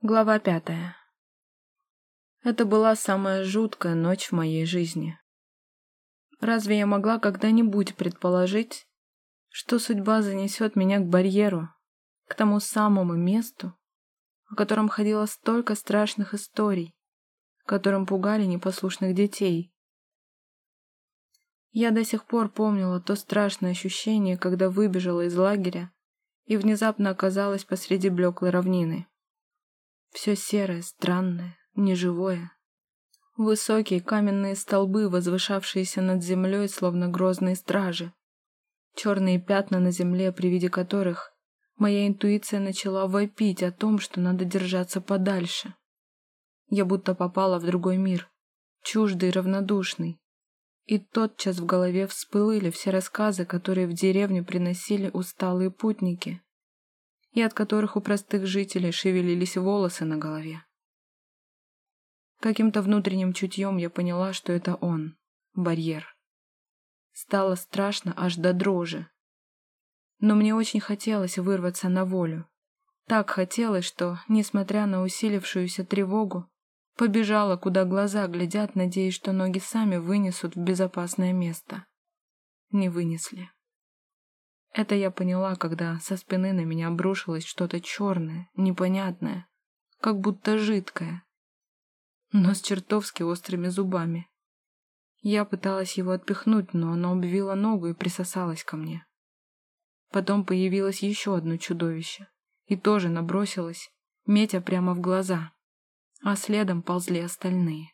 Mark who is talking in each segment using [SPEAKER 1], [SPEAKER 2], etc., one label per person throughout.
[SPEAKER 1] Глава пятая. Это была самая жуткая ночь в моей жизни. Разве я могла когда-нибудь предположить, что судьба занесет меня к барьеру, к тому самому месту, о котором ходило столько страшных историй, которым пугали непослушных детей? Я до сих пор помнила то страшное ощущение, когда выбежала из лагеря и внезапно оказалась посреди блеклой равнины. Все серое, странное, неживое. Высокие каменные столбы, возвышавшиеся над землей, словно грозные стражи. Черные пятна на земле, при виде которых моя интуиция начала вопить о том, что надо держаться подальше. Я будто попала в другой мир, чуждый и равнодушный. И тотчас в голове всплыли все рассказы, которые в деревню приносили усталые путники и от которых у простых жителей шевелились волосы на голове. Каким-то внутренним чутьем я поняла, что это он, барьер. Стало страшно аж до дрожи. Но мне очень хотелось вырваться на волю. Так хотелось, что, несмотря на усилившуюся тревогу, побежала, куда глаза глядят, надеясь, что ноги сами вынесут в безопасное место. Не вынесли. Это я поняла, когда со спины на меня обрушилось что-то черное, непонятное, как будто жидкое, но с чертовски острыми зубами. Я пыталась его отпихнуть, но оно обвило ногу и присосалось ко мне. Потом появилось еще одно чудовище и тоже набросилось, метя прямо в глаза, а следом ползли остальные.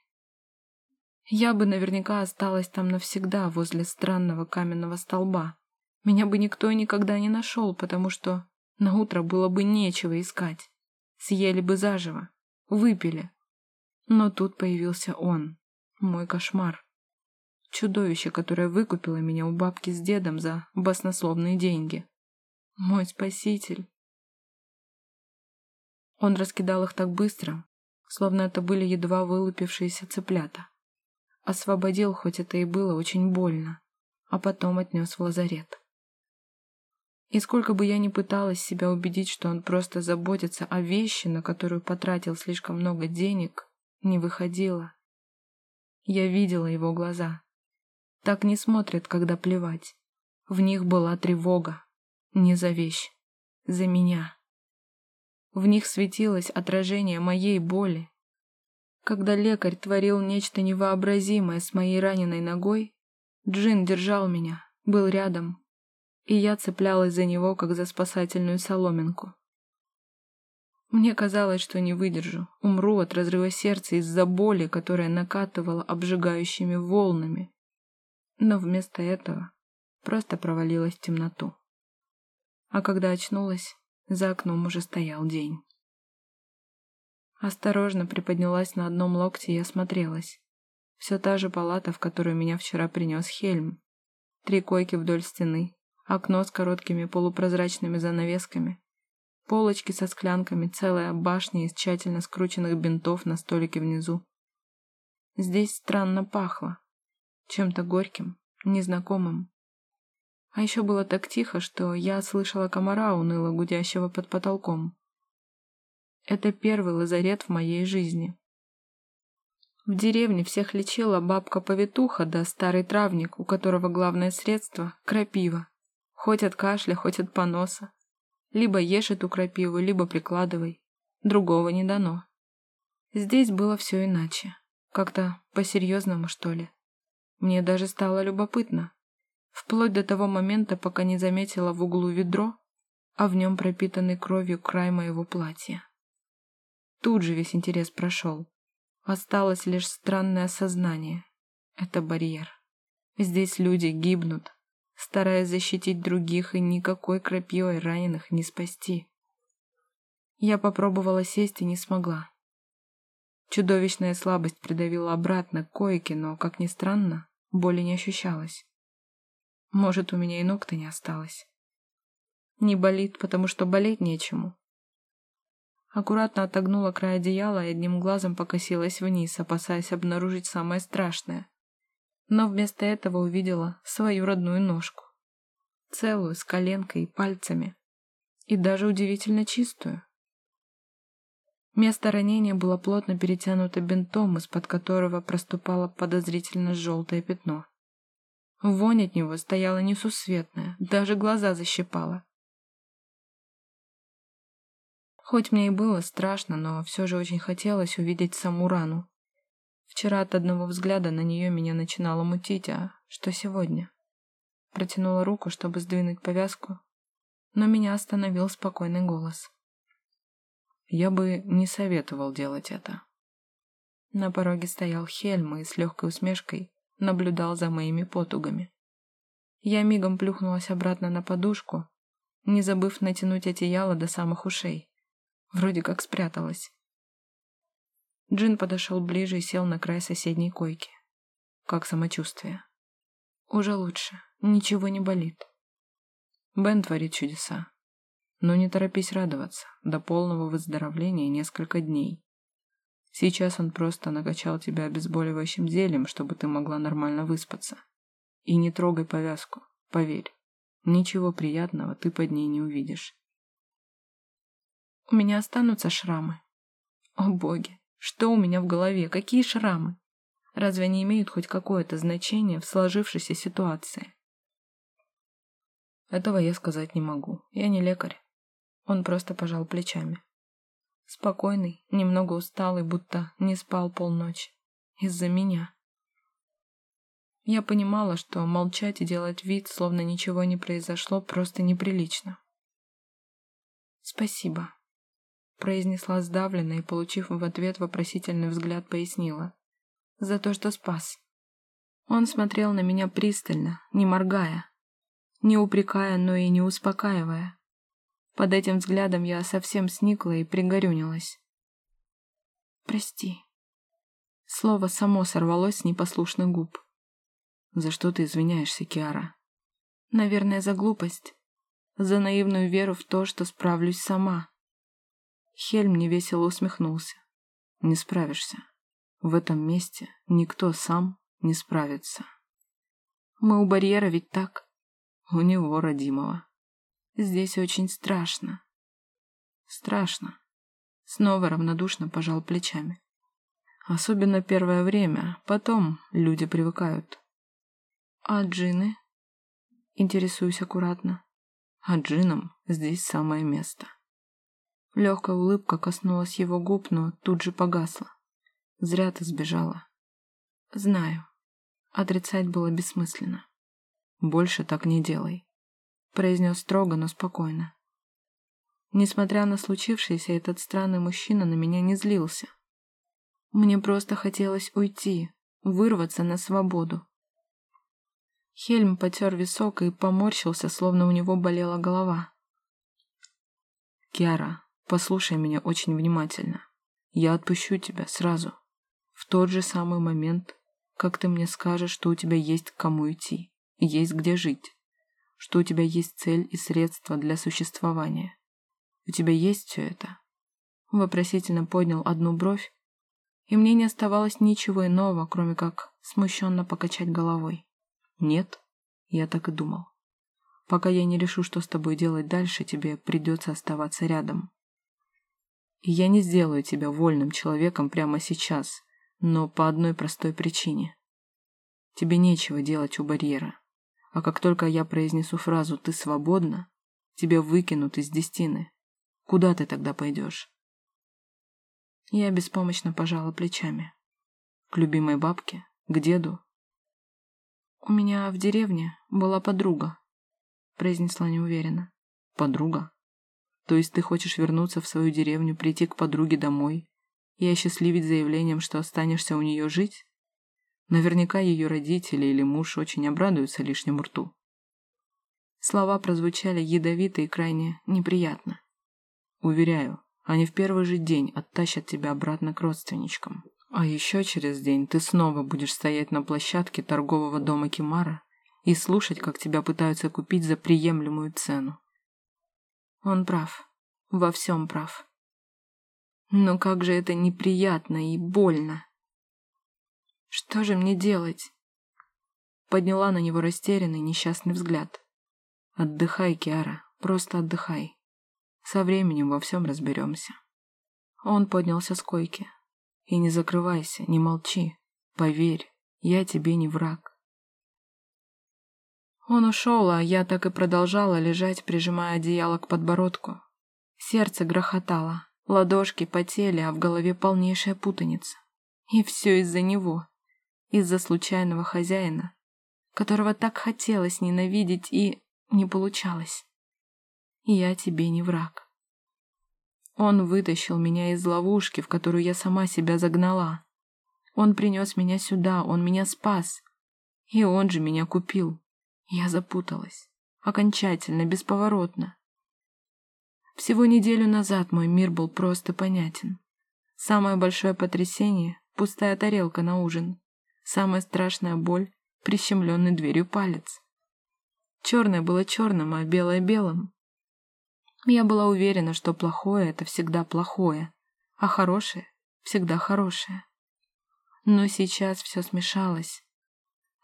[SPEAKER 1] Я бы наверняка осталась там навсегда возле странного каменного столба, меня бы никто и никогда не нашел, потому что на утро было бы нечего искать. Съели бы заживо, выпили. Но тут появился он, мой кошмар. Чудовище, которое выкупило меня у бабки с дедом за баснословные деньги. Мой спаситель. Он раскидал их так быстро, словно это были едва вылупившиеся цыплята. Освободил, хоть это и было очень больно, а потом отнес в лазарет. И сколько бы я ни пыталась себя убедить, что он просто заботится о вещи, на которую потратил слишком много денег, не выходило. Я видела его глаза. Так не смотрят, когда плевать. В них была тревога. Не за вещь. За меня. В них светилось отражение моей боли. Когда лекарь творил нечто невообразимое с моей раненой ногой, Джин держал меня, был рядом, и я цеплялась за него, как за спасательную соломинку. Мне казалось, что не выдержу, умру от разрыва сердца из-за боли, которая накатывала обжигающими волнами. Но вместо этого просто провалилась в темноту. А когда очнулась, за окном уже стоял день. Осторожно приподнялась на одном локте и осмотрелась. Все та же палата, в которую меня вчера принес Хельм. Три койки вдоль стены, окно с короткими полупрозрачными занавесками, полочки со склянками, целая башня из тщательно скрученных бинтов на столике внизу. Здесь странно пахло, чем-то горьким, незнакомым. А еще было так тихо, что я слышала комара, уныло гудящего под потолком. Это первый лазарет в моей жизни. В деревне всех лечила бабка-повитуха да старый травник, у которого главное средство — крапива. Хоть от кашля, хоть от поноса. Либо ешь эту крапиву, либо прикладывай. Другого не дано. Здесь было все иначе. Как-то по-серьезному, что ли. Мне даже стало любопытно. Вплоть до того момента, пока не заметила в углу ведро, а в нем пропитанный кровью край моего платья. Тут же весь интерес прошел. Осталось лишь странное осознание. Это барьер. Здесь люди гибнут, стараясь защитить других, и никакой крапивой раненых не спасти. Я попробовала сесть и не смогла. Чудовищная слабость придавила обратно к койке, но, как ни странно, боли не ощущалось. Может, у меня и ног-то не осталось. Не болит, потому что болеть нечему. Аккуратно отогнула край одеяла и одним глазом покосилась вниз, опасаясь обнаружить самое страшное но вместо этого увидела свою родную ножку. Целую, с коленкой и пальцами. И даже удивительно чистую. Место ранения было плотно перетянуто бинтом, из-под которого проступало подозрительно желтое пятно. Вонь от него стояла несусветная, даже глаза защипала. Хоть мне и было страшно, но все же очень хотелось увидеть саму рану. Вчера от одного взгляда на нее меня начинало мутить, а что сегодня? Протянула руку, чтобы сдвинуть повязку, но меня остановил спокойный голос. Я бы не советовал делать это. На пороге стоял Хельм и с легкой усмешкой наблюдал за моими потугами. Я мигом плюхнулась обратно на подушку, не забыв натянуть одеяло до самых ушей. Вроде как спряталась. Джин подошел ближе и сел на край соседней койки. Как самочувствие? Уже лучше. Ничего не болит. Бен творит чудеса. Но не торопись радоваться. До полного выздоровления несколько дней. Сейчас он просто накачал тебя обезболивающим зельем, чтобы ты могла нормально выспаться. И не трогай повязку, поверь. Ничего приятного ты под ней не увидишь. У меня останутся шрамы. О боги, что у меня в голове? Какие шрамы? Разве они имеют хоть какое-то значение в сложившейся ситуации? Этого я сказать не могу. Я не лекарь. Он просто пожал плечами. Спокойный, немного усталый, будто не спал полночи. Из-за меня. Я понимала, что молчать и делать вид, словно ничего не произошло, просто неприлично. «Спасибо», произнесла сдавленно и, получив в ответ вопросительный взгляд, пояснила. «За то, что спас». Он смотрел на меня пристально, не моргая, не упрекая, но и не успокаивая. Под этим взглядом я совсем сникла и пригорюнилась. «Прости». Слово само сорвалось с непослушных губ. «За что ты извиняешься, Киара?» «Наверное, за глупость. За наивную веру в то, что справлюсь сама». Хельм невесело усмехнулся. «Не справишься. В этом месте никто сам не справится». «Мы у барьера ведь так?» «У него, родимого». «Здесь очень страшно». «Страшно». Снова равнодушно пожал плечами. «Особенно первое время, потом люди привыкают». «А джины?» Интересуюсь аккуратно. «А джинам здесь самое место». Легкая улыбка коснулась его губ, но тут же погасла. Зря ты сбежала. Знаю. Отрицать было бессмысленно. Больше так не делай. Произнес строго, но спокойно. Несмотря на случившееся, этот странный мужчина на меня не злился. Мне просто хотелось уйти, вырваться на свободу. Хельм потер висок и поморщился, словно у него болела голова. «Киара, Послушай меня очень внимательно. Я отпущу тебя сразу. В тот же самый момент, как ты мне скажешь, что у тебя есть к кому идти, есть где жить, что у тебя есть цель и средства для существования. У тебя есть все это?» Вопросительно поднял одну бровь, и мне не оставалось ничего иного, кроме как смущенно покачать головой. «Нет?» Я так и думал. Пока я не решу, что с тобой делать дальше, тебе придется оставаться рядом. Я не сделаю тебя вольным человеком прямо сейчас, но по одной простой причине. Тебе нечего делать у барьера. А как только я произнесу фразу «ты свободна», тебя выкинут из дестины. Куда ты тогда пойдешь? Я беспомощно пожала плечами. К любимой бабке? К деду? У меня в деревне была подруга, произнесла неуверенно. Подруга? То есть ты хочешь вернуться в свою деревню, прийти к подруге домой и осчастливить заявлением, что останешься у нее жить? Наверняка ее родители или муж очень обрадуются лишнему рту. Слова прозвучали ядовито и крайне неприятно. Уверяю, они в первый же день оттащат тебя обратно к родственничкам. А еще через день ты снова будешь стоять на площадке торгового дома Кимара и слушать, как тебя пытаются купить за приемлемую цену. Он прав. Во всем прав. Но как же это неприятно и больно. Что же мне делать? Подняла на него растерянный, несчастный взгляд. Отдыхай, Киара, просто отдыхай. Со временем во всем разберемся. Он поднялся с койки. «И не закрывайся, не молчи. Поверь, я тебе не враг». Он ушел, а я так и продолжала лежать, прижимая одеяло к подбородку. Сердце грохотало, ладошки потели, а в голове полнейшая путаница. И все из-за него, из-за случайного хозяина, которого так хотелось ненавидеть и не получалось. Я тебе не враг. Он вытащил меня из ловушки, в которую я сама себя загнала. Он принес меня сюда, он меня спас. И он же меня купил. Я запуталась. Окончательно, бесповоротно. Всего неделю назад мой мир был просто понятен. Самое большое потрясение — пустая тарелка на ужин. Самая страшная боль — прищемленный дверью палец. Черное было черным, а белое — белым. Я была уверена, что плохое — это всегда плохое, а хорошее — всегда хорошее. Но сейчас все смешалось.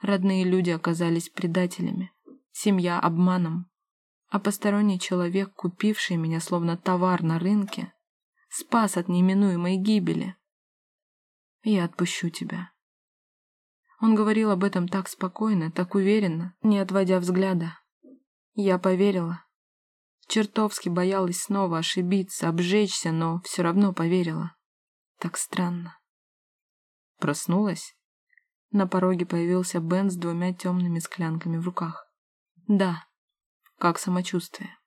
[SPEAKER 1] Родные люди оказались предателями, семья — обманом, а посторонний человек, купивший меня словно товар на рынке, спас от неминуемой гибели. Я отпущу тебя. Он говорил об этом так спокойно, так уверенно, не отводя взгляда. Я поверила. Чертовски боялась снова ошибиться, обжечься, но все равно поверила. Так странно. Проснулась? На пороге появился Бен с двумя темными склянками в руках. «Да. Как самочувствие?»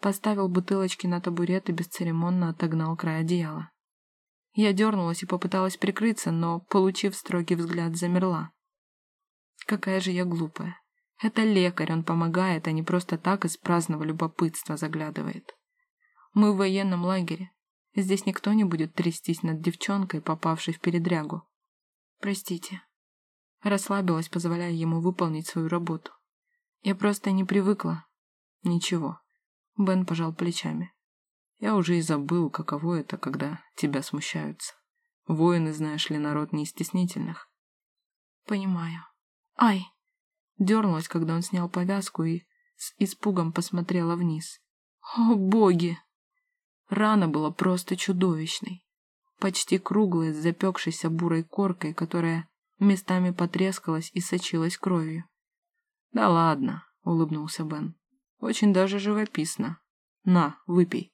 [SPEAKER 1] Поставил бутылочки на табурет и бесцеремонно отогнал край одеяла. Я дернулась и попыталась прикрыться, но, получив строгий взгляд, замерла. Какая же я глупая. Это лекарь, он помогает, а не просто так из праздного любопытства заглядывает. Мы в военном лагере. Здесь никто не будет трястись над девчонкой, попавшей в передрягу. Простите. Расслабилась, позволяя ему выполнить свою работу. Я просто не привыкла. Ничего. Бен пожал плечами. Я уже и забыл, каково это, когда тебя смущаются. Воины, знаешь ли, народ не из стеснительных. Понимаю. Ай! Дернулась, когда он снял повязку и с испугом посмотрела вниз. О, боги! Рана была просто чудовищной. Почти круглая, с запекшейся бурой коркой, которая местами потрескалась и сочилась кровью. «Да ладно», — улыбнулся Бен. «Очень даже живописно. На, выпей».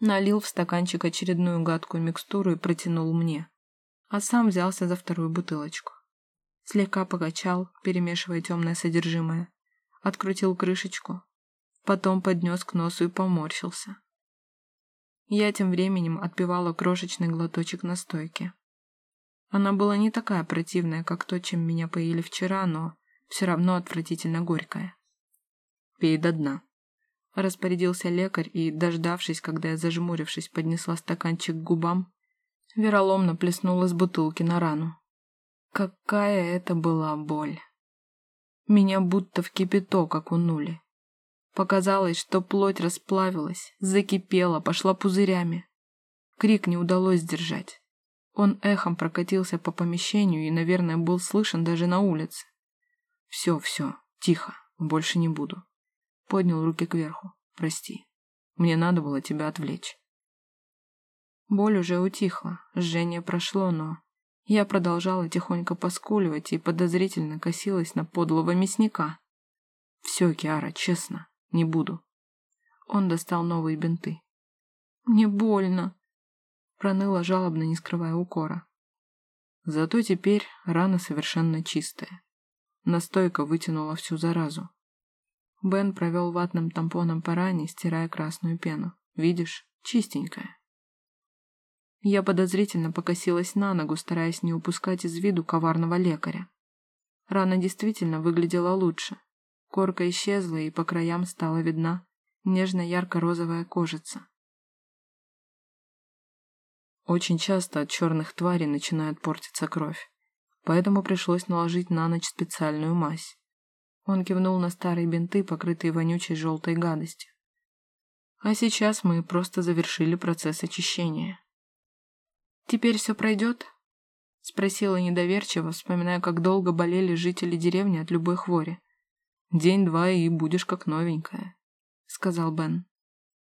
[SPEAKER 1] Налил в стаканчик очередную гадкую микстуру и протянул мне, а сам взялся за вторую бутылочку. Слегка покачал, перемешивая темное содержимое, открутил крышечку, потом поднес к носу и поморщился. Я тем временем отпивала крошечный глоточек настойки. Она была не такая противная, как то, чем меня поили вчера, но все равно отвратительно горькая. «Пей до дна», — распорядился лекарь и, дождавшись, когда я, зажмурившись, поднесла стаканчик к губам, вероломно плеснула из бутылки на рану. Какая это была боль! Меня будто в кипяток окунули. Показалось, что плоть расплавилась, закипела, пошла пузырями. Крик не удалось сдержать. Он эхом прокатился по помещению и, наверное, был слышен даже на улице. «Все, все, тихо, больше не буду». Поднял руки кверху. «Прости, мне надо было тебя отвлечь». Боль уже утихла, жжение прошло, но я продолжала тихонько поскуливать и подозрительно косилась на подлого мясника. «Все, Киара, честно, не буду». Он достал новые бинты. «Мне больно», проныла жалобно, не скрывая укора. Зато теперь рана совершенно чистая. Настойка вытянула всю заразу. Бен провел ватным тампоном по ране, стирая красную пену. Видишь, чистенькая. Я подозрительно покосилась на ногу, стараясь не упускать из виду коварного лекаря. Рана действительно выглядела лучше. Корка исчезла, и по краям стала видна нежно-ярко-розовая кожица. Очень часто от черных тварей начинает портиться кровь, поэтому пришлось наложить на ночь специальную мазь. Он кивнул на старые бинты, покрытые вонючей желтой гадостью. А сейчас мы просто завершили процесс очищения. «Теперь все пройдет?» — спросила недоверчиво, вспоминая, как долго болели жители деревни от любой хвори. «День-два, и будешь как новенькая», — сказал Бен.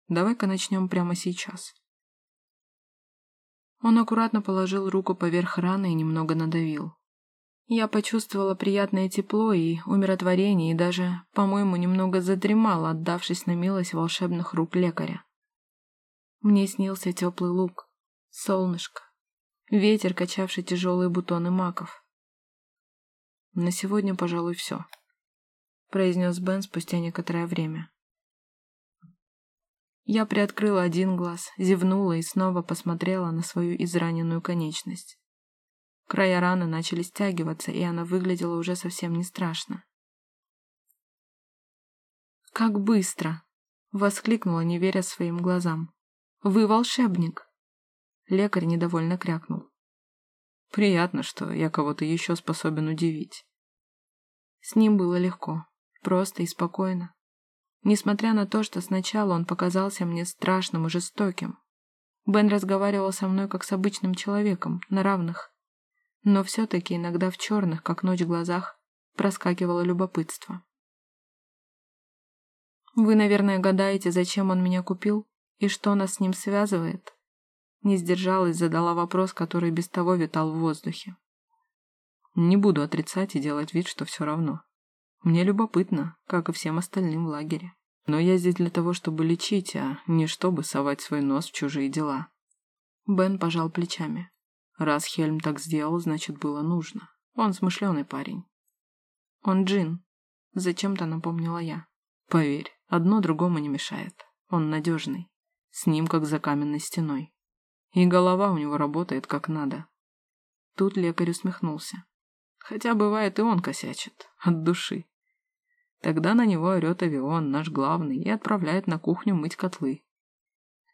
[SPEAKER 1] «Давай-ка начнем прямо сейчас». Он аккуратно положил руку поверх раны и немного надавил. Я почувствовала приятное тепло и умиротворение, и даже, по-моему, немного задремала, отдавшись на милость волшебных рук лекаря. Мне снился теплый луг, солнышко, ветер, качавший тяжелые бутоны маков. «На сегодня, пожалуй, все», — произнес Бен спустя некоторое время. Я приоткрыла один глаз, зевнула и снова посмотрела на свою израненную конечность. Края раны начали стягиваться, и она выглядела уже совсем не страшно. «Как быстро!» — воскликнула, не веря своим глазам. «Вы волшебник!» Лекарь недовольно крякнул. «Приятно, что я кого-то еще способен удивить». С ним было легко, просто и спокойно. Несмотря на то, что сначала он показался мне страшным и жестоким. Бен разговаривал со мной как с обычным человеком, на равных. Но все-таки иногда в черных, как ночь глазах, проскакивало любопытство. «Вы, наверное, гадаете, зачем он меня купил и что нас с ним связывает?» Не сдержалась, задала вопрос, который без того витал в воздухе. Не буду отрицать и делать вид, что все равно. Мне любопытно, как и всем остальным в лагере. Но я здесь для того, чтобы лечить, а не чтобы совать свой нос в чужие дела. Бен пожал плечами. Раз Хельм так сделал, значит, было нужно. Он смышленый парень. Он джин. Зачем-то напомнила я. Поверь, одно другому не мешает. Он надежный. С ним, как за каменной стеной. И голова у него работает как надо. Тут лекарь усмехнулся. Хотя бывает и он косячит. От души. Тогда на него орет авион, наш главный, и отправляет на кухню мыть котлы.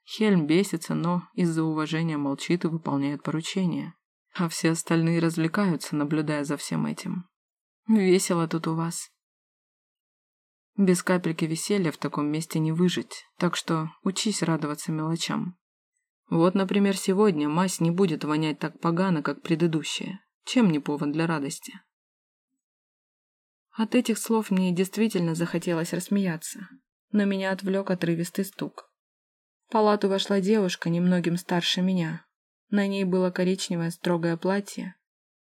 [SPEAKER 1] Хельм бесится, но из-за уважения молчит и выполняет поручения. А все остальные развлекаются, наблюдая за всем этим. Весело тут у вас. Без капельки веселья в таком месте не выжить, так что учись радоваться мелочам. Вот, например, сегодня мазь не будет вонять так погано, как предыдущая. Чем не повод для радости? От этих слов мне действительно захотелось рассмеяться, но меня отвлек отрывистый стук. В палату вошла девушка, немногим старше меня. На ней было коричневое строгое платье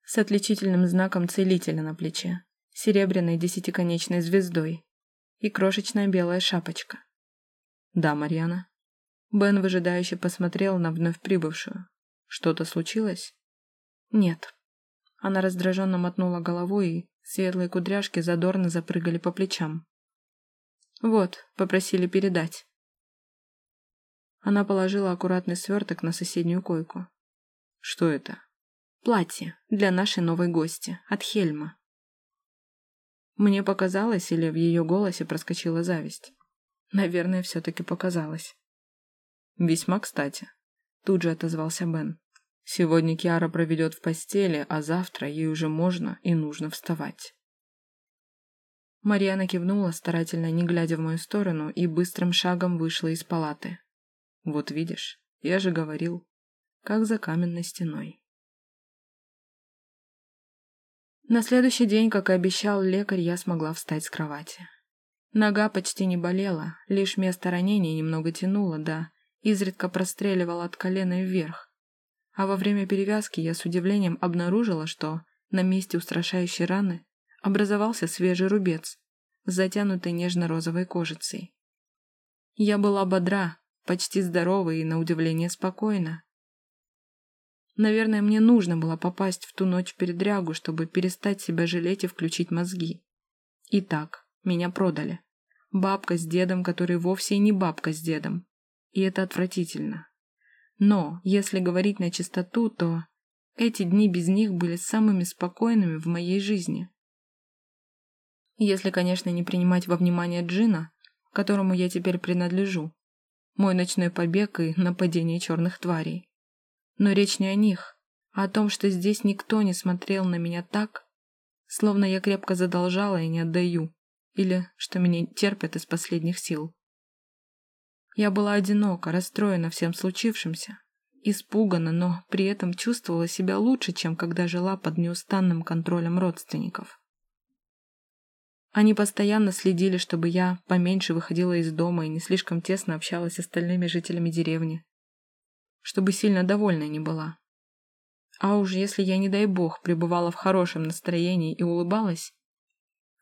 [SPEAKER 1] с отличительным знаком целителя на плече, серебряной десятиконечной звездой и крошечная белая шапочка. «Да, Марьяна». Бен выжидающе посмотрел на вновь прибывшую. «Что-то случилось?» «Нет». Она раздраженно мотнула головой и Светлые кудряшки задорно запрыгали по плечам. «Вот, попросили передать». Она положила аккуратный сверток на соседнюю койку. «Что это?» «Платье для нашей новой гости, от Хельма». Мне показалось, или в ее голосе проскочила зависть. Наверное, все-таки показалось. «Весьма кстати», — тут же отозвался Бен. Сегодня Киара проведет в постели, а завтра ей уже можно и нужно вставать. Марьяна кивнула, старательно не глядя в мою сторону, и быстрым шагом вышла из палаты. Вот видишь, я же говорил, как за каменной стеной. На следующий день, как и обещал лекарь, я смогла встать с кровати. Нога почти не болела, лишь место ранения немного тянуло, да изредка простреливала от колена вверх, а во время перевязки я с удивлением обнаружила, что на месте устрашающей раны образовался свежий рубец, затянутый нежно-розовой кожицей. Я была бодра, почти здорова и, на удивление, спокойна. Наверное, мне нужно было попасть в ту ночь передрягу, чтобы перестать себя жалеть и включить мозги. Итак, меня продали. Бабка с дедом, который вовсе и не бабка с дедом. И это отвратительно. Но, если говорить на чистоту, то эти дни без них были самыми спокойными в моей жизни. Если, конечно, не принимать во внимание Джина, которому я теперь принадлежу, мой ночной побег и нападение черных тварей. Но речь не о них, а о том, что здесь никто не смотрел на меня так, словно я крепко задолжала и не отдаю, или что меня терпят из последних сил. Я была одинока, расстроена всем случившимся, испугана, но при этом чувствовала себя лучше, чем когда жила под неустанным контролем родственников. Они постоянно следили, чтобы я поменьше выходила из дома и не слишком тесно общалась с остальными жителями деревни. Чтобы сильно довольна не была. А уж если я, не дай бог, пребывала в хорошем настроении и улыбалась,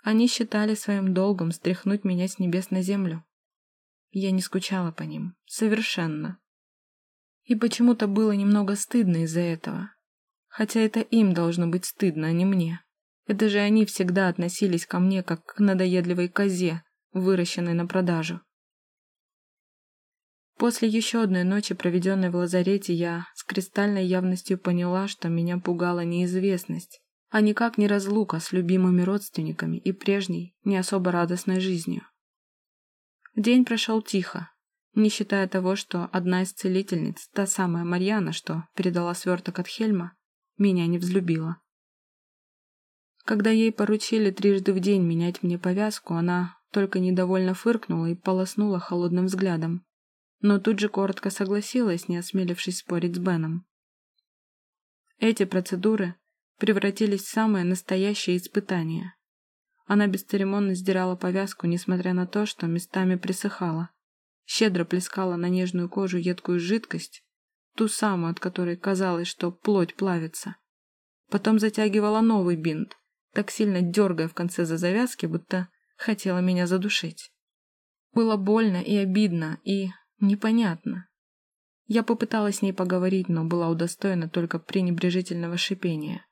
[SPEAKER 1] они считали своим долгом стряхнуть меня с небес на землю. Я не скучала по ним. Совершенно. И почему-то было немного стыдно из-за этого. Хотя это им должно быть стыдно, а не мне. Это же они всегда относились ко мне как к надоедливой козе, выращенной на продажу. После еще одной ночи, проведенной в лазарете, я с кристальной явностью поняла, что меня пугала неизвестность, а никак не разлука с любимыми родственниками и прежней, не особо радостной жизнью. День прошел тихо, не считая того, что одна из целительниц, та самая Марьяна, что передала сверток от Хельма, меня не взлюбила. Когда ей поручили трижды в день менять мне повязку, она только недовольно фыркнула и полоснула холодным взглядом, но тут же коротко согласилась, не осмелившись спорить с Беном. Эти процедуры превратились в самое настоящее испытание. Она бесцеремонно сдирала повязку, несмотря на то, что местами присыхала. Щедро плескала на нежную кожу едкую жидкость, ту самую, от которой казалось, что плоть плавится. Потом затягивала новый бинт, так сильно дергая в конце за завязки, будто хотела меня задушить. Было больно и обидно, и непонятно. Я попыталась с ней поговорить, но была удостоена только пренебрежительного шипения.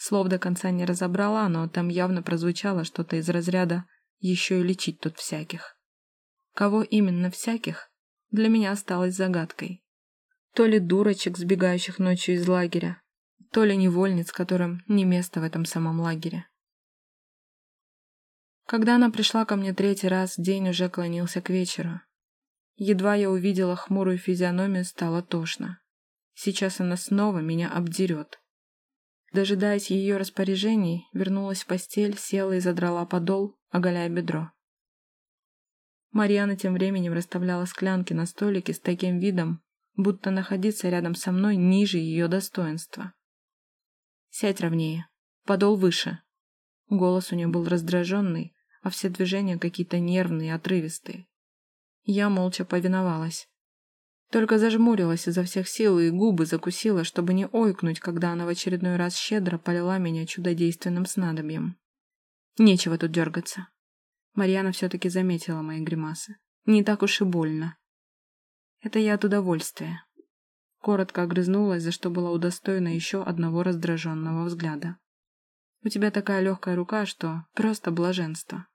[SPEAKER 1] Слов до конца не разобрала, но там явно прозвучало что-то из разряда «еще и лечить тут всяких». Кого именно всяких, для меня осталось загадкой. То ли дурочек, сбегающих ночью из лагеря, то ли невольниц, которым не место в этом самом лагере. Когда она пришла ко мне третий раз, день уже клонился к вечеру. Едва я увидела хмурую физиономию, стало тошно. Сейчас она снова меня обдерет. Дожидаясь ее распоряжений, вернулась в постель, села и задрала подол, оголяя бедро. Марьяна тем временем расставляла склянки на столике с таким видом, будто находиться рядом со мной ниже ее достоинства. «Сядь ровнее. Подол выше». Голос у нее был раздраженный, а все движения какие-то нервные, отрывистые. Я молча повиновалась. Только зажмурилась изо всех сил и губы закусила, чтобы не ойкнуть, когда она в очередной раз щедро полила меня чудодейственным снадобьем. Нечего тут дергаться. Марьяна все-таки заметила мои гримасы. Не так уж и больно. Это я от удовольствия. Коротко огрызнулась, за что была удостоена еще одного раздраженного взгляда. У тебя такая легкая рука, что просто блаженство.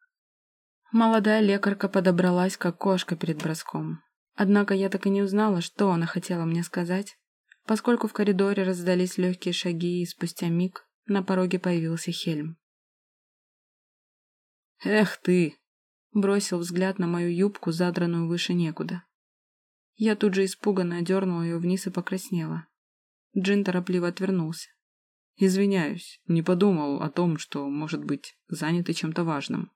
[SPEAKER 1] Молодая лекарка подобралась, как кошка перед броском. Однако я так и не узнала, что она хотела мне сказать, поскольку в коридоре раздались легкие шаги, и спустя миг на пороге появился Хельм. «Эх ты!» — бросил взгляд на мою юбку, задранную выше некуда. Я тут же испуганно дернула ее вниз и покраснела. Джин торопливо отвернулся. «Извиняюсь, не подумал о том, что, может быть, заняты чем-то важным».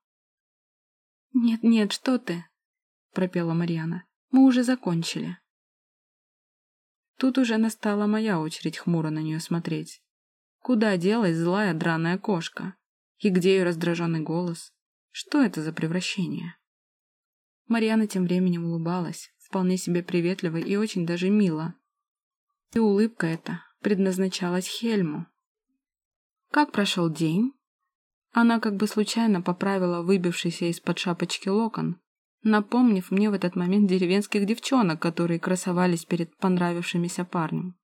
[SPEAKER 2] «Нет-нет, что ты?» — пропела Марьяна. Мы уже закончили.
[SPEAKER 1] Тут уже настала моя очередь хмуро на нее смотреть. Куда делась злая драная кошка? И где ее раздраженный голос? Что это за превращение? Марьяна тем временем улыбалась, вполне себе приветливо и очень даже мило. И улыбка эта предназначалась Хельму. Как прошел день? Она как бы случайно поправила выбившийся из-под шапочки локон, напомнив мне в этот момент деревенских девчонок, которые красовались перед понравившимися парнем.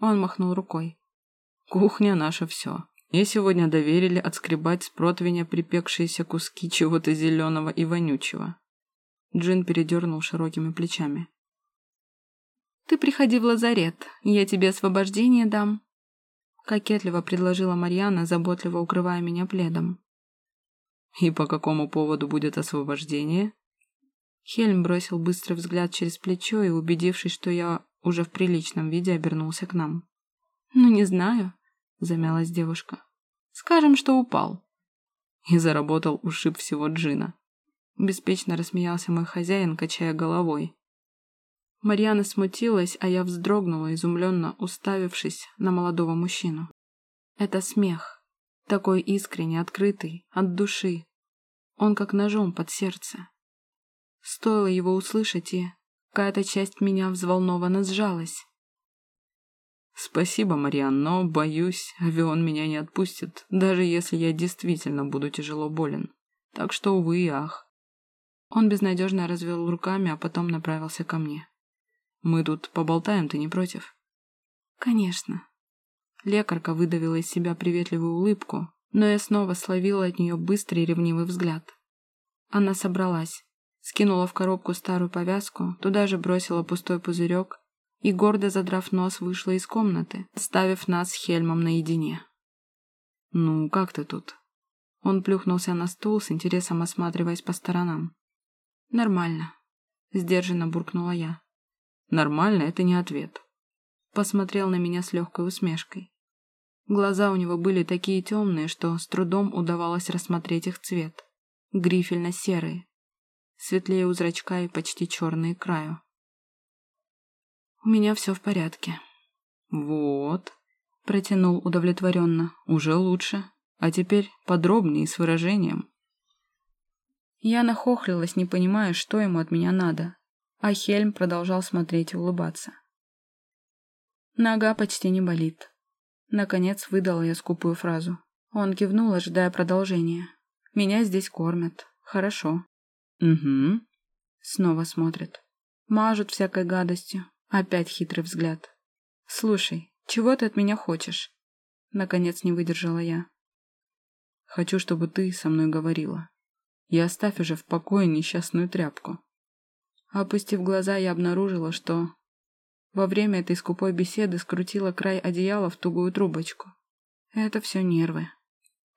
[SPEAKER 1] Он махнул рукой. «Кухня наша все. Мне сегодня доверили отскребать с противня припекшиеся куски чего-то зеленого и вонючего». Джин передернул широкими плечами.
[SPEAKER 2] «Ты приходи в лазарет, я тебе освобождение дам», — кокетливо предложила Марьяна, заботливо укрывая меня пледом.
[SPEAKER 3] «И по какому поводу будет освобождение?»
[SPEAKER 1] Хельм бросил быстрый взгляд через плечо и, убедившись, что я уже в приличном виде, обернулся к нам.
[SPEAKER 2] «Ну, не знаю», — замялась девушка. «Скажем, что упал».
[SPEAKER 3] И заработал ушиб всего джина.
[SPEAKER 1] Беспечно рассмеялся мой хозяин, качая головой. Марьяна смутилась, а я вздрогнула, изумленно уставившись на молодого мужчину. Это смех. Такой искренне открытый, от души. Он как ножом под сердце. Стоило его услышать, и какая-то часть меня взволнованно сжалась.
[SPEAKER 3] Спасибо, Мариан, но, боюсь, авион меня не отпустит, даже если я действительно буду тяжело болен. Так что, увы и ах.
[SPEAKER 2] Он безнадежно развел руками, а потом направился ко мне.
[SPEAKER 3] Мы тут поболтаем, ты не против?
[SPEAKER 2] Конечно. Лекарка выдавила из себя приветливую улыбку, но я снова словила от нее быстрый ревнивый взгляд. Она собралась, скинула в коробку старую повязку, туда же бросила пустой пузырек и, гордо задрав нос, вышла из комнаты, оставив нас с Хельмом наедине.
[SPEAKER 3] «Ну, как ты тут?»
[SPEAKER 2] Он плюхнулся на стул, с интересом осматриваясь по сторонам. «Нормально», — сдержанно буркнула я.
[SPEAKER 3] «Нормально — это не ответ».
[SPEAKER 2] Посмотрел на меня с легкой усмешкой. Глаза у него были такие темные, что с трудом удавалось рассмотреть их цвет. Грифельно-серые. Светлее у зрачка и почти черные краю. «У меня все в порядке».
[SPEAKER 3] «Вот», —
[SPEAKER 2] протянул удовлетворенно.
[SPEAKER 3] «Уже лучше. А теперь подробнее с выражением».
[SPEAKER 2] Я нахохлилась, не понимая, что ему от меня надо, а Хельм продолжал смотреть и улыбаться. Нога почти не болит. Наконец выдала я скупую фразу. Он кивнул, ожидая продолжения. «Меня здесь кормят. Хорошо».
[SPEAKER 3] «Угу».
[SPEAKER 2] Снова смотрит. Мажут всякой гадостью. Опять хитрый взгляд. «Слушай, чего ты от меня хочешь?» Наконец не выдержала я.
[SPEAKER 3] «Хочу, чтобы ты со мной говорила. И оставь уже в покое несчастную тряпку».
[SPEAKER 2] Опустив глаза, я обнаружила, что во время этой скупой беседы скрутила край одеяла в тугую трубочку. Это все нервы.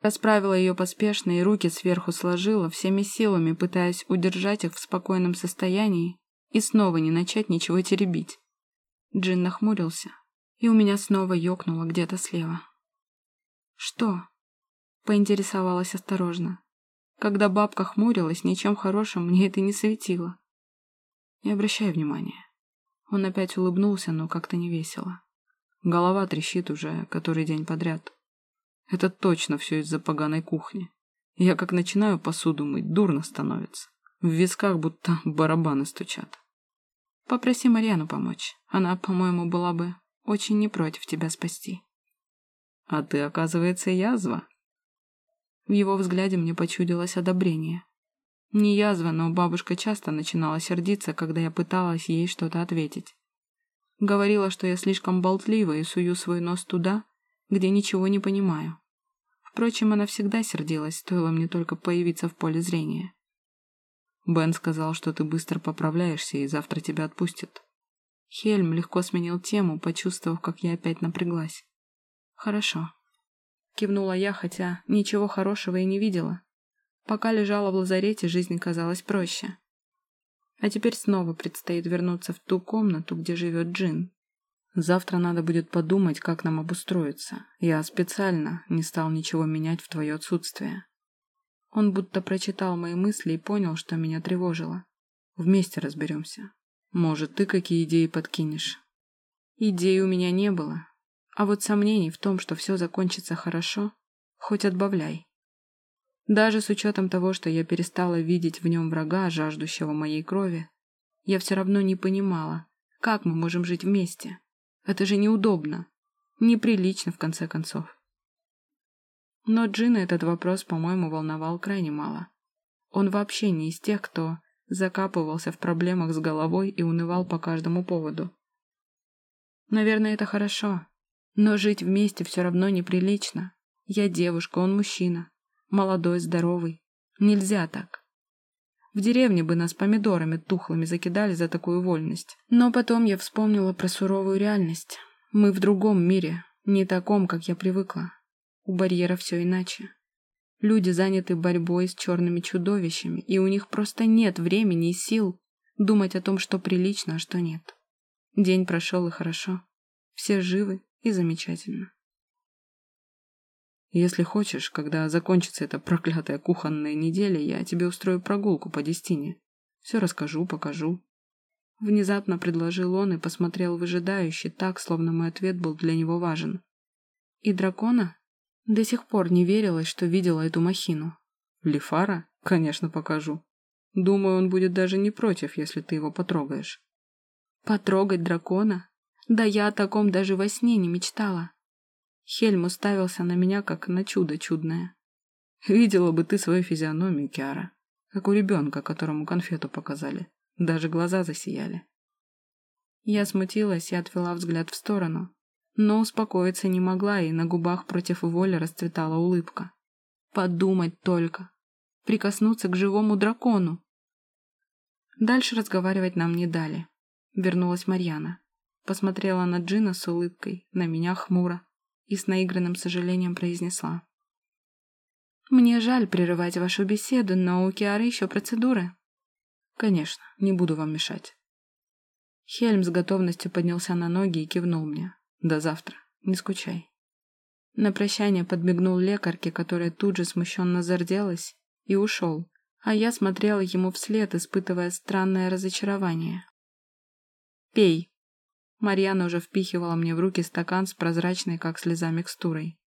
[SPEAKER 2] Расправила ее поспешно и руки сверху сложила, всеми силами пытаясь удержать их в спокойном состоянии и снова не начать ничего теребить. Джин нахмурился, и у меня снова ёкнуло где-то слева. «Что?» — поинтересовалась осторожно. Когда бабка хмурилась, ничем хорошим мне это не светило.
[SPEAKER 3] Не обращай внимания.
[SPEAKER 2] Он опять улыбнулся, но как-то не весело.
[SPEAKER 3] Голова трещит уже который день подряд. Это точно все из-за поганой кухни. Я как начинаю посуду мыть, дурно становится. В висках будто барабаны стучат.
[SPEAKER 2] Попроси Марьяну помочь. Она, по-моему, была бы очень не против тебя спасти.
[SPEAKER 3] А ты, оказывается, язва.
[SPEAKER 2] В его взгляде мне почудилось одобрение. Не язва, но бабушка часто начинала сердиться, когда я пыталась ей что-то ответить. Говорила, что я слишком болтлива и сую свой нос туда, где ничего не понимаю. Впрочем, она всегда сердилась, стоило мне только появиться в поле зрения.
[SPEAKER 3] Бен сказал, что ты быстро поправляешься и завтра тебя отпустят.
[SPEAKER 2] Хельм легко сменил тему, почувствовав, как я опять напряглась. Хорошо. Кивнула я, хотя ничего хорошего и не видела. Пока лежала в лазарете, жизнь казалась проще. А теперь снова предстоит вернуться в ту комнату, где живет Джин.
[SPEAKER 3] Завтра надо будет подумать, как нам обустроиться. Я специально не стал ничего менять в твое отсутствие.
[SPEAKER 2] Он будто прочитал мои мысли и понял, что меня тревожило.
[SPEAKER 3] Вместе разберемся. Может, ты какие идеи подкинешь?
[SPEAKER 2] Идей у меня не было. А вот сомнений в том, что все закончится хорошо, хоть отбавляй. Даже с учетом того, что я перестала видеть в нем врага, жаждущего моей крови, я все равно не понимала, как мы можем жить вместе. Это же неудобно. Неприлично, в конце концов. Но Джина этот вопрос, по-моему, волновал крайне мало. Он вообще не из тех, кто закапывался в проблемах с головой и унывал по каждому поводу. Наверное, это хорошо. Но жить вместе все равно неприлично. Я девушка, он мужчина. Молодой, здоровый. Нельзя так. В деревне бы нас помидорами тухлыми закидали за такую вольность. Но потом я вспомнила про суровую реальность. Мы в другом мире, не таком, как я привыкла. У барьера все иначе. Люди заняты борьбой с черными чудовищами, и у них просто нет времени и сил думать о том, что прилично, а что нет. День прошел и хорошо. Все живы и замечательно.
[SPEAKER 3] Если хочешь, когда закончится эта проклятая кухонная неделя, я тебе устрою прогулку по Дестине. Все расскажу, покажу.
[SPEAKER 2] Внезапно предложил он и посмотрел выжидающе, так, словно мой ответ был для него важен. И дракона? До сих пор не верилось, что видела эту махину.
[SPEAKER 3] Лифара? Конечно, покажу. Думаю, он будет даже не против, если ты его потрогаешь.
[SPEAKER 2] Потрогать дракона? Да я о таком даже во сне не мечтала. Хельм уставился на меня, как на чудо чудное.
[SPEAKER 3] Видела бы ты свою физиономию, Киара, как у ребенка, которому конфету показали. Даже глаза засияли.
[SPEAKER 2] Я смутилась и отвела взгляд в сторону, но успокоиться не могла, и на губах против воли расцветала улыбка. Подумать только. Прикоснуться к живому дракону. Дальше разговаривать нам не дали. Вернулась Марьяна. Посмотрела на Джина с улыбкой, на меня хмуро и с наигранным сожалением произнесла. «Мне жаль прерывать вашу беседу, но у Киары еще процедуры».
[SPEAKER 3] «Конечно, не буду вам мешать».
[SPEAKER 2] Хельм с готовностью поднялся на ноги и кивнул мне. «До завтра. Не скучай». На прощание подмигнул лекарке, которая тут же смущенно зарделась, и ушел, а я смотрела ему вслед, испытывая странное разочарование. «Пей», Марьяна уже впихивала мне в руки стакан с прозрачной, как слеза, микстурой.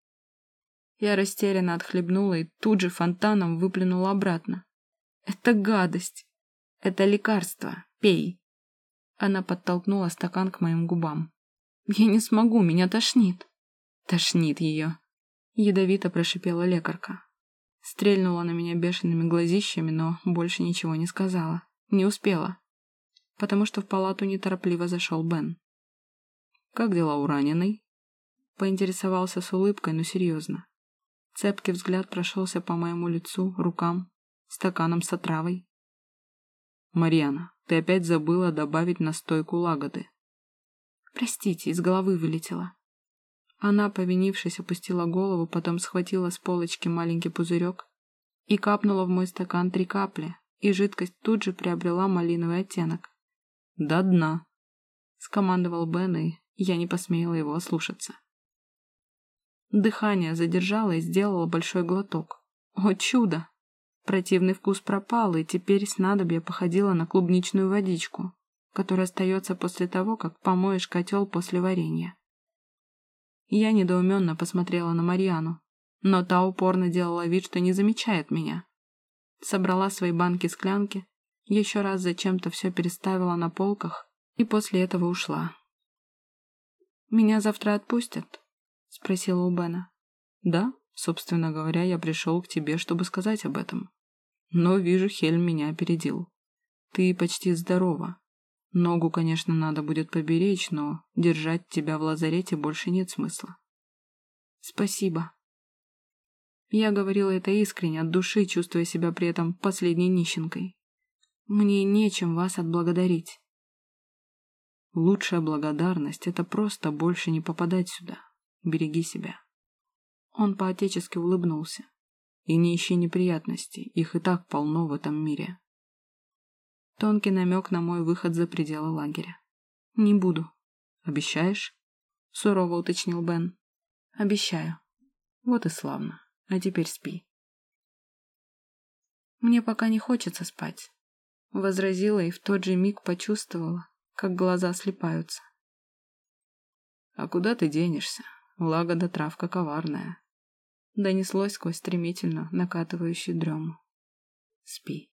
[SPEAKER 2] Я растерянно отхлебнула и тут же фонтаном выплюнула обратно. «Это гадость! Это лекарство! Пей!» Она подтолкнула стакан к моим губам. «Я не смогу, меня тошнит!» «Тошнит ее!» Ядовито прошипела лекарка. Стрельнула на меня бешеными глазищами, но больше ничего не сказала. Не успела. Потому что в палату неторопливо зашел Бен.
[SPEAKER 3] «Как дела у раненой?»
[SPEAKER 2] Поинтересовался с улыбкой, но серьезно. Цепкий взгляд прошелся по моему лицу, рукам, стаканом с отравой.
[SPEAKER 3] «Марьяна, ты опять забыла добавить настойку лагоды».
[SPEAKER 2] «Простите, из головы вылетела». Она, повинившись, опустила голову, потом схватила с полочки маленький пузырек и капнула в мой стакан три капли, и жидкость тут же приобрела малиновый оттенок.
[SPEAKER 3] «До дна», —
[SPEAKER 2] скомандовал Бен, и я не посмела его ослушаться. Дыхание задержало и сделало большой глоток. О чудо! Противный вкус пропал, и теперь снадобье походило на клубничную водичку, которая остается после того, как помоешь котел после варенья. Я недоуменно посмотрела на Марьяну, но та упорно делала вид, что не замечает меня. Собрала свои банки-склянки, еще раз зачем-то все переставила на полках и после этого ушла. «Меня завтра отпустят?» — спросила у Бена.
[SPEAKER 3] «Да, собственно говоря, я пришел к тебе, чтобы сказать об этом. Но вижу, Хельм меня опередил. Ты почти здорова. Ногу, конечно, надо будет поберечь, но держать тебя в лазарете больше нет смысла».
[SPEAKER 2] «Спасибо». Я говорила это искренне, от души, чувствуя себя при этом последней нищенкой. Мне нечем вас отблагодарить.
[SPEAKER 3] Лучшая благодарность — это просто больше не попадать сюда. Береги себя.
[SPEAKER 2] Он поотечески улыбнулся.
[SPEAKER 3] И не ищи неприятностей, их и так полно в этом мире.
[SPEAKER 2] Тонкий намек на мой выход за пределы лагеря. Не буду.
[SPEAKER 3] Обещаешь?
[SPEAKER 2] Сурово уточнил Бен. Обещаю.
[SPEAKER 3] Вот и славно. А теперь спи.
[SPEAKER 2] Мне пока не хочется спать. Возразила и в тот же миг почувствовала, как глаза слепаются.
[SPEAKER 3] «А куда ты денешься? Лагода травка коварная».
[SPEAKER 2] Донеслось сквозь стремительно накатывающую дрему.
[SPEAKER 3] «Спи».